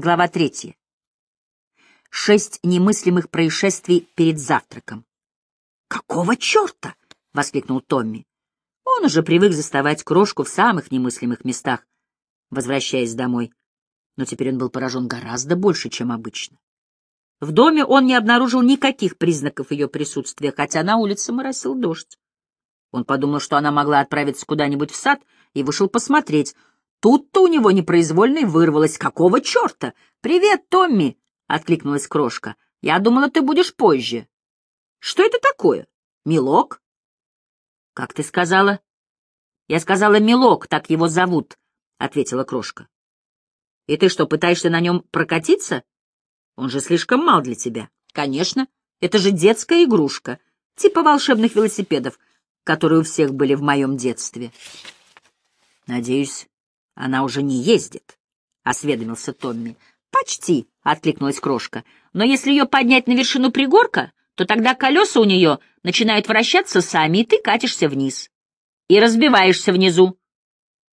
Глава третья. Шесть немыслимых происшествий перед завтраком. «Какого черта?» — воскликнул Томми. Он уже привык заставать крошку в самых немыслимых местах, возвращаясь домой. Но теперь он был поражен гораздо больше, чем обычно. В доме он не обнаружил никаких признаков ее присутствия, хотя на улице моросил дождь. Он подумал, что она могла отправиться куда-нибудь в сад, и вышел посмотреть, Тут-то у него непроизвольно вырвалось. «Какого черта? Привет, Томми!» — откликнулась крошка. «Я думала, ты будешь позже». «Что это такое? Милок?» «Как ты сказала?» «Я сказала Милок, так его зовут», — ответила крошка. «И ты что, пытаешься на нем прокатиться? Он же слишком мал для тебя». «Конечно, это же детская игрушка, типа волшебных велосипедов, которые у всех были в моем детстве». «Надеюсь, она уже не ездит, — осведомился Томми. — Почти, — откликнулась крошка. — Но если ее поднять на вершину пригорка, то тогда колеса у нее начинают вращаться сами, и ты катишься вниз. И разбиваешься внизу.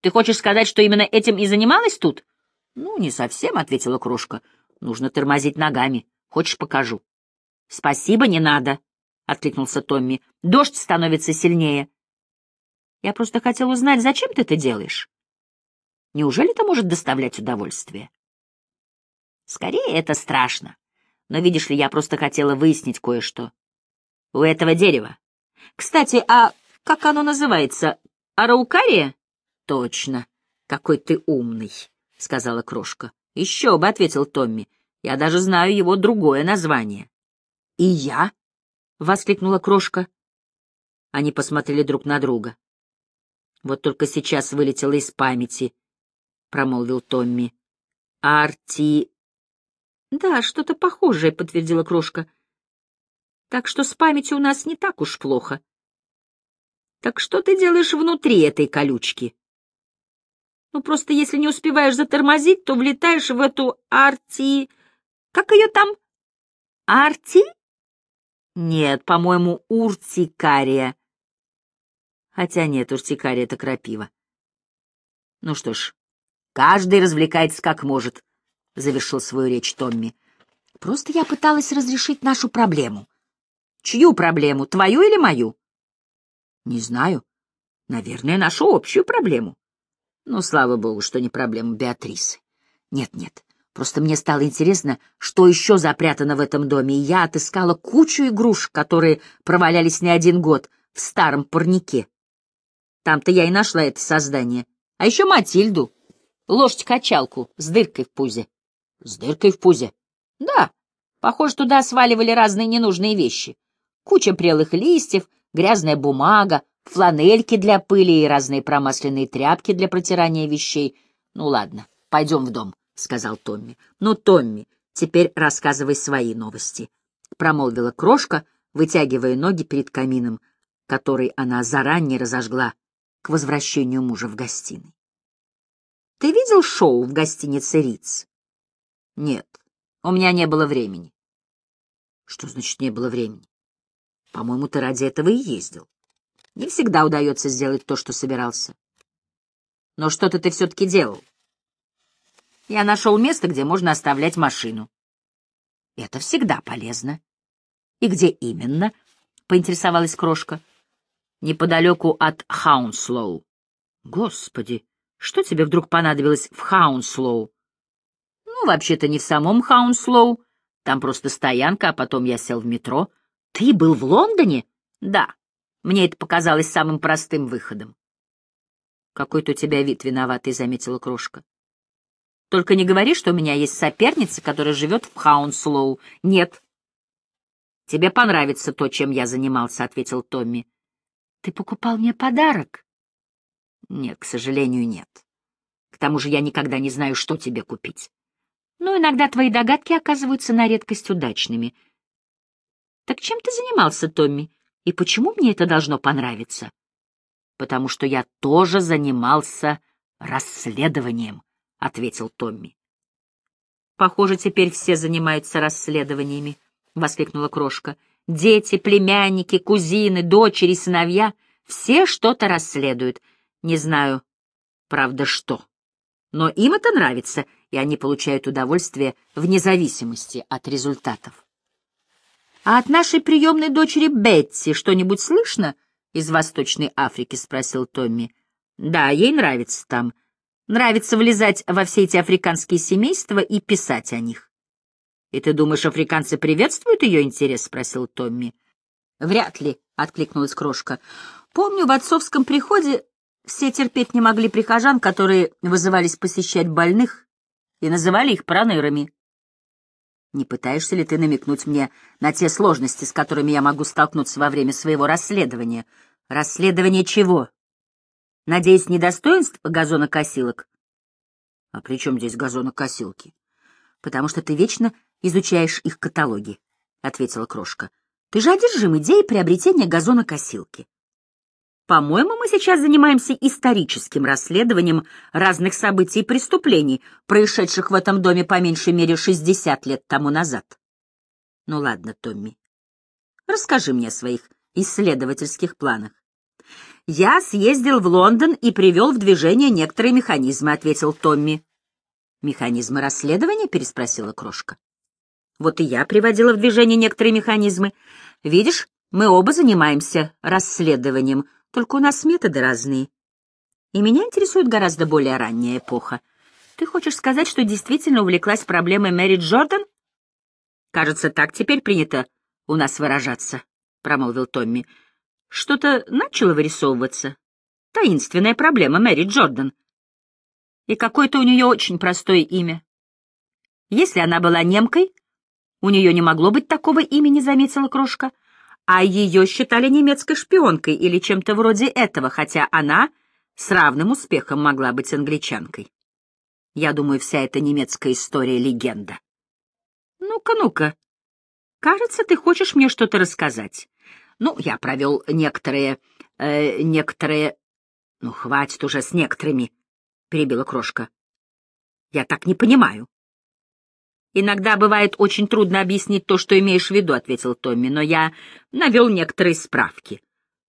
Ты хочешь сказать, что именно этим и занималась тут? — Ну, не совсем, — ответила крошка. — Нужно тормозить ногами. Хочешь, покажу? — Спасибо, не надо, — откликнулся Томми. — Дождь становится сильнее. — Я просто хотел узнать, зачем ты это делаешь? Неужели это может доставлять удовольствие? Скорее, это страшно. Но, видишь ли, я просто хотела выяснить кое-что. У этого дерева. Кстати, а как оно называется? Араукария? Точно. Какой ты умный, — сказала крошка. Еще бы, — ответил Томми. Я даже знаю его другое название. И я? — воскликнула крошка. Они посмотрели друг на друга. Вот только сейчас вылетело из памяти промолвил Томми. Арти... Да, что-то похожее, подтвердила крошка. Так что с памятью у нас не так уж плохо. Так что ты делаешь внутри этой колючки? Ну, просто если не успеваешь затормозить, то влетаешь в эту арти... Как ее там? Арти? Нет, по-моему, уртикария. Хотя нет, уртикария — это крапива. Ну что ж, Каждый развлекается как может, — завершил свою речь Томми. Просто я пыталась разрешить нашу проблему. Чью проблему, твою или мою? Не знаю. Наверное, нашу общую проблему. Ну, слава богу, что не проблема Беатрисы. Нет-нет, просто мне стало интересно, что еще запрятано в этом доме, и я отыскала кучу игрушек, которые провалялись не один год в старом парнике. Там-то я и нашла это создание. А еще Матильду, лошадь-качалку с дыркой в пузе. С дыркой в пузе? Да. Похоже, туда сваливали разные ненужные вещи. Куча прелых листьев, грязная бумага, фланельки для пыли и разные промасленные тряпки для протирания вещей. Ну ладно, пойдем в дом, — сказал Томми. Ну, Томми, теперь рассказывай свои новости, — промолвила крошка, вытягивая ноги перед камином, который она заранее разожгла к возвращению мужа в гостиной. Ты видел шоу в гостинице Риц? Нет, у меня не было времени. Что значит не было времени? По-моему, ты ради этого и ездил. Не всегда удается сделать то, что собирался. Но что-то ты все-таки делал. Я нашел место, где можно оставлять машину. Это всегда полезно. И где именно? — поинтересовалась крошка. Неподалеку от Хаунслоу. Господи, что тебе вдруг понадобилось в Хаунслоу? Ну, вообще-то не в самом Хаунслоу. Там просто стоянка, а потом я сел в метро. Ты был в Лондоне? Да. Мне это показалось самым простым выходом. Какой-то у тебя вид виноватый, заметила крошка. Только не говори, что у меня есть соперница, которая живет в Хаунслоу. Нет. Тебе понравится то, чем я занимался, ответил Томми. Ты покупал мне подарок? Нет, к сожалению, нет. К тому же я никогда не знаю, что тебе купить. Но иногда твои догадки оказываются на редкость удачными. Так чем ты занимался, Томми? И почему мне это должно понравиться? Потому что я тоже занимался расследованием, — ответил Томми. Похоже, теперь все занимаются расследованиями, — воскликнула крошка. Дети, племянники, кузины, дочери, сыновья — все что-то расследуют — не знаю, правда, что. Но им это нравится, и они получают удовольствие вне зависимости от результатов. «А от нашей приемной дочери Бетти что-нибудь слышно из Восточной Африки?» — спросил Томми. «Да, ей нравится там. Нравится влезать во все эти африканские семейства и писать о них». «И ты думаешь, африканцы приветствуют ее интерес?» — спросил Томми. «Вряд ли», — откликнулась крошка. «Помню, в отцовском приходе все терпеть не могли прихожан, которые вызывались посещать больных и называли их пронырами. Не пытаешься ли ты намекнуть мне на те сложности, с которыми я могу столкнуться во время своего расследования? Расследование чего? Надеюсь, недостоинств газонокосилок? А при чем здесь газонокосилки? Потому что ты вечно изучаешь их каталоги, — ответила крошка. Ты же одержим идеей приобретения газонокосилки. По-моему, мы сейчас занимаемся историческим расследованием разных событий и преступлений, происшедших в этом доме по меньшей мере 60 лет тому назад. Ну ладно, Томми, расскажи мне о своих исследовательских планах. Я съездил в Лондон и привел в движение некоторые механизмы, ответил Томми. Механизмы расследования? переспросила крошка. Вот и я приводила в движение некоторые механизмы. Видишь, мы оба занимаемся расследованием, только у нас методы разные. И меня интересует гораздо более ранняя эпоха. Ты хочешь сказать, что действительно увлеклась проблемой Мэри Джордан? Кажется, так теперь принято у нас выражаться, — промолвил Томми. Что-то начало вырисовываться. Таинственная проблема Мэри Джордан. И какое-то у нее очень простое имя. Если она была немкой, у нее не могло быть такого имени, — заметила крошка а ее считали немецкой шпионкой или чем-то вроде этого, хотя она с равным успехом могла быть англичанкой. Я думаю, вся эта немецкая история — легенда. Ну-ка, ну-ка. Кажется, ты хочешь мне что-то рассказать. Ну, я провел некоторые... Э, некоторые... Ну, хватит уже с некоторыми, — перебила крошка. Я так не понимаю. «Иногда бывает очень трудно объяснить то, что имеешь в виду», — ответил Томми, «но я навел некоторые справки.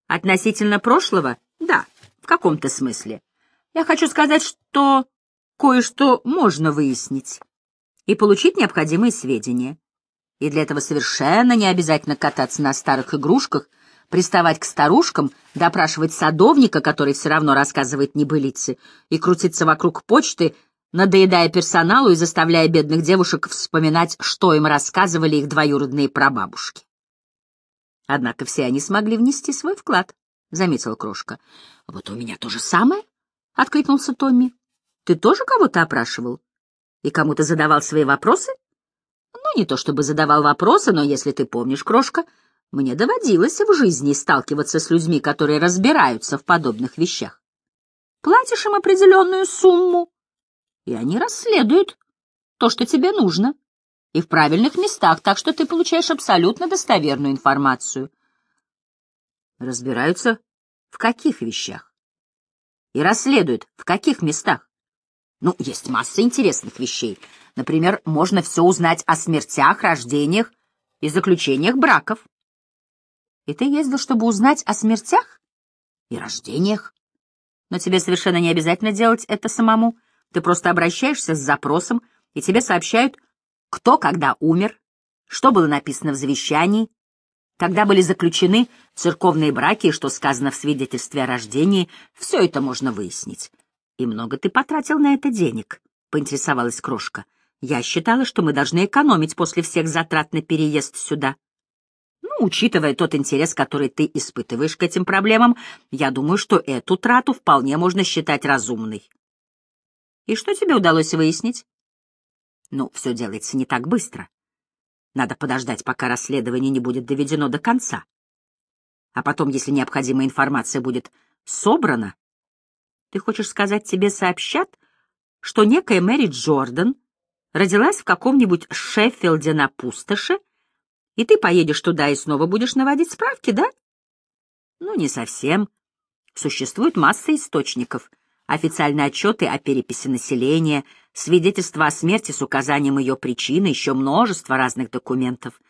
Относительно прошлого? Да, в каком-то смысле. Я хочу сказать, что кое-что можно выяснить и получить необходимые сведения. И для этого совершенно не обязательно кататься на старых игрушках, приставать к старушкам, допрашивать садовника, который все равно рассказывает небылицы, и крутиться вокруг почты, надоедая персоналу и заставляя бедных девушек вспоминать, что им рассказывали их двоюродные прабабушки. Однако все они смогли внести свой вклад, — заметила Крошка. — Вот у меня то же самое, — откликнулся Томми. — Ты тоже кого-то опрашивал? И кому-то задавал свои вопросы? Ну, не то чтобы задавал вопросы, но, если ты помнишь, Крошка, мне доводилось в жизни сталкиваться с людьми, которые разбираются в подобных вещах. Платишь им определенную сумму, и они расследуют то, что тебе нужно, и в правильных местах, так что ты получаешь абсолютно достоверную информацию. Разбираются в каких вещах? И расследуют в каких местах? Ну, есть масса интересных вещей. Например, можно все узнать о смертях, рождениях и заключениях браков. И ты ездил, чтобы узнать о смертях и рождениях. Но тебе совершенно не обязательно делать это самому. Ты просто обращаешься с запросом, и тебе сообщают, кто когда умер, что было написано в завещании, когда были заключены церковные браки и что сказано в свидетельстве о рождении, все это можно выяснить. И много ты потратил на это денег, — поинтересовалась Крошка. Я считала, что мы должны экономить после всех затрат на переезд сюда. Ну, учитывая тот интерес, который ты испытываешь к этим проблемам, я думаю, что эту трату вполне можно считать разумной. И что тебе удалось выяснить? Ну, все делается не так быстро. Надо подождать, пока расследование не будет доведено до конца. А потом, если необходимая информация будет собрана, ты хочешь сказать, тебе сообщат, что некая Мэри Джордан родилась в каком-нибудь Шеффилде на пустоши, и ты поедешь туда и снова будешь наводить справки, да? Ну, не совсем. Существует масса источников — официальные отчеты о переписи населения, свидетельства о смерти с указанием ее причины, еще множество разных документов.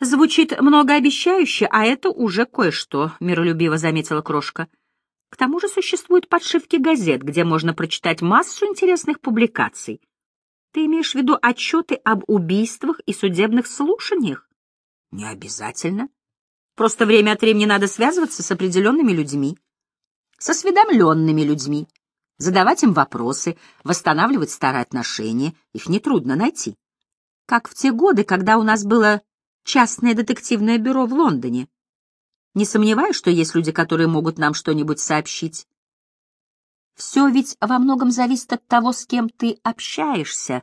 Звучит многообещающе, а это уже кое-что, миролюбиво заметила Крошка. К тому же существуют подшивки газет, где можно прочитать массу интересных публикаций. Ты имеешь в виду отчеты об убийствах и судебных слушаниях? Не обязательно. Просто время от времени надо связываться с определенными людьми, с осведомленными людьми, задавать им вопросы, восстанавливать старые отношения. Их нетрудно найти. Как в те годы, когда у нас было частное детективное бюро в Лондоне. Не сомневаюсь, что есть люди, которые могут нам что-нибудь сообщить. Все ведь во многом зависит от того, с кем ты общаешься.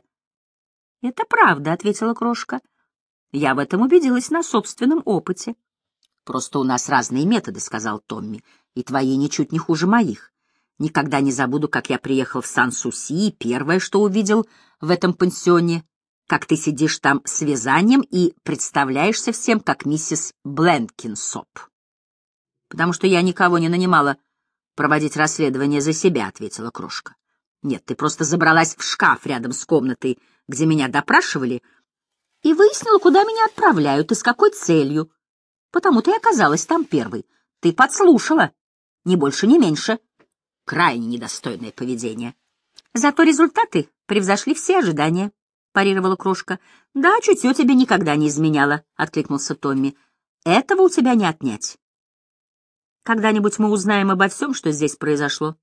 — Это правда, — ответила крошка. — Я в этом убедилась на собственном опыте. — Просто у нас разные методы, — сказал Томми, — и твои ничуть не хуже моих. Никогда не забуду, как я приехал в Сан-Суси, и первое, что увидел в этом пансионе, как ты сидишь там с вязанием и представляешься всем, как миссис Бленкинсоп. — Потому что я никого не нанимала проводить расследование за себя, — ответила крошка. — Нет, ты просто забралась в шкаф рядом с комнатой, где меня допрашивали, и выяснила, куда меня отправляют и с какой целью. Потому ты оказалась там первой. Ты подслушала. Ни больше, ни меньше. Крайне недостойное поведение. Зато результаты превзошли все ожидания, — парировала крошка. — Да, чутье тебе никогда не изменяло, — откликнулся Томми. — Этого у тебя не отнять. Когда-нибудь мы узнаем обо всем, что здесь произошло.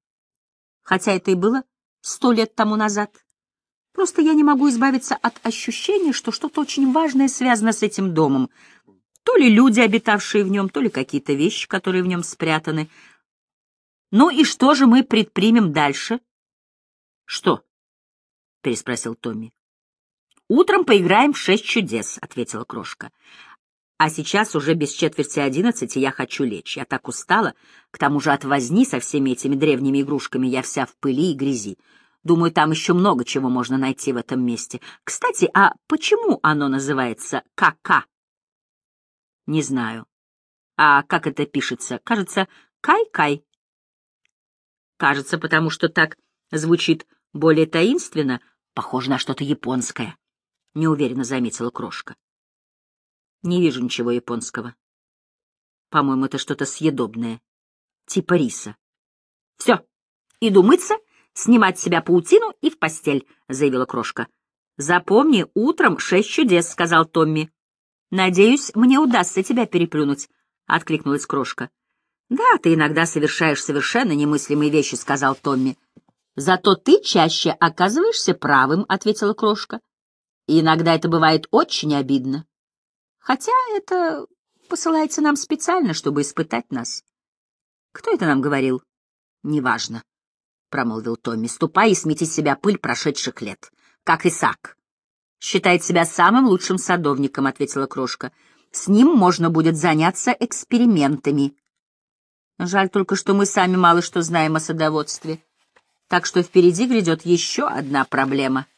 Хотя это и было сто лет тому назад. Просто я не могу избавиться от ощущения, что что-то очень важное связано с этим домом. То ли люди, обитавшие в нем, то ли какие-то вещи, которые в нем спрятаны. Ну и что же мы предпримем дальше? — Что? — переспросил Томми. — Утром поиграем в шесть чудес, — ответила крошка. А сейчас уже без четверти одиннадцати я хочу лечь. Я так устала. К тому же от возни со всеми этими древними игрушками я вся в пыли и грязи. Думаю, там еще много чего можно найти в этом месте. Кстати, а почему оно называется КК? Не знаю. А как это пишется? Кажется, Кай-Кай. Кажется, потому что так звучит более таинственно, похоже на что-то японское. Неуверенно заметила крошка. Не вижу ничего японского. По-моему, это что-то съедобное. Типа риса. Все, иду мыться, снимать с себя паутину и в постель, — заявила крошка. Запомни, утром шесть чудес, — сказал Томми. Надеюсь, мне удастся тебя переплюнуть, — откликнулась крошка. Да, ты иногда совершаешь совершенно немыслимые вещи, — сказал Томми. Зато ты чаще оказываешься правым, — ответила крошка. И иногда это бывает очень обидно. Хотя это посылается нам специально, чтобы испытать нас. Кто это нам говорил? Неважно, — промолвил Томми. Ступай и смети с себя пыль прошедших лет, как Исаак. Считает себя самым лучшим садовником, — ответила крошка. С ним можно будет заняться экспериментами. Жаль только, что мы сами мало что знаем о садоводстве. Так что впереди грядет еще одна проблема —